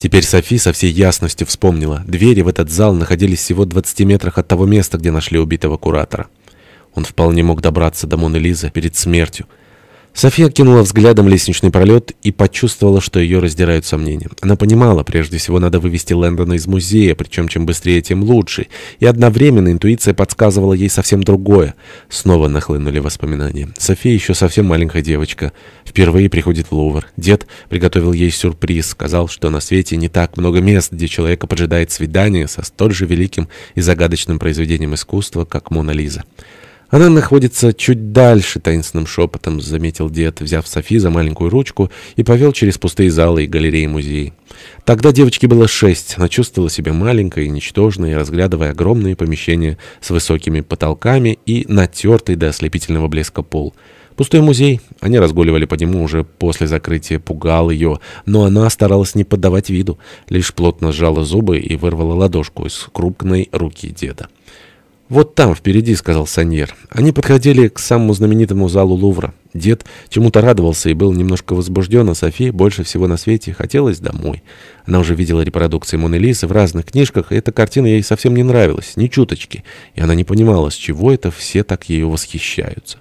Теперь Софи со всей ясностью вспомнила. Двери в этот зал находились всего в 20 метрах от того места, где нашли убитого куратора. Он вполне мог добраться до Моны Лизы перед смертью. София кинула взглядом лестничный пролет и почувствовала, что ее раздирают сомнения. Она понимала, прежде всего надо вывести Лэндона из музея, причем чем быстрее, тем лучше. И одновременно интуиция подсказывала ей совсем другое. Снова нахлынули воспоминания. София еще совсем маленькая девочка. Впервые приходит в Лувр. Дед приготовил ей сюрприз. Сказал, что на свете не так много мест, где человека поджидает свидание со столь же великим и загадочным произведением искусства, как Мона Лиза. Она находится чуть дальше, таинственным шепотом заметил дед, взяв Софи за маленькую ручку и повел через пустые залы и галереи музея. Тогда девочке было шесть, она чувствовала себя маленькой и ничтожной, разглядывая огромные помещения с высокими потолками и натертый до ослепительного блеска пол. Пустой музей, они разгуливали по нему уже после закрытия, пугал ее, но она старалась не поддавать виду, лишь плотно сжала зубы и вырвала ладошку из крупной руки деда. «Вот там, впереди», — сказал Саньер. Они подходили к самому знаменитому залу Лувра. Дед чему-то радовался и был немножко возбужден, а Софии больше всего на свете хотелось домой. Она уже видела репродукции Моны Лизы в разных книжках, и эта картина ей совсем не нравилась, ни чуточки, и она не понимала, с чего это все так ею восхищаются.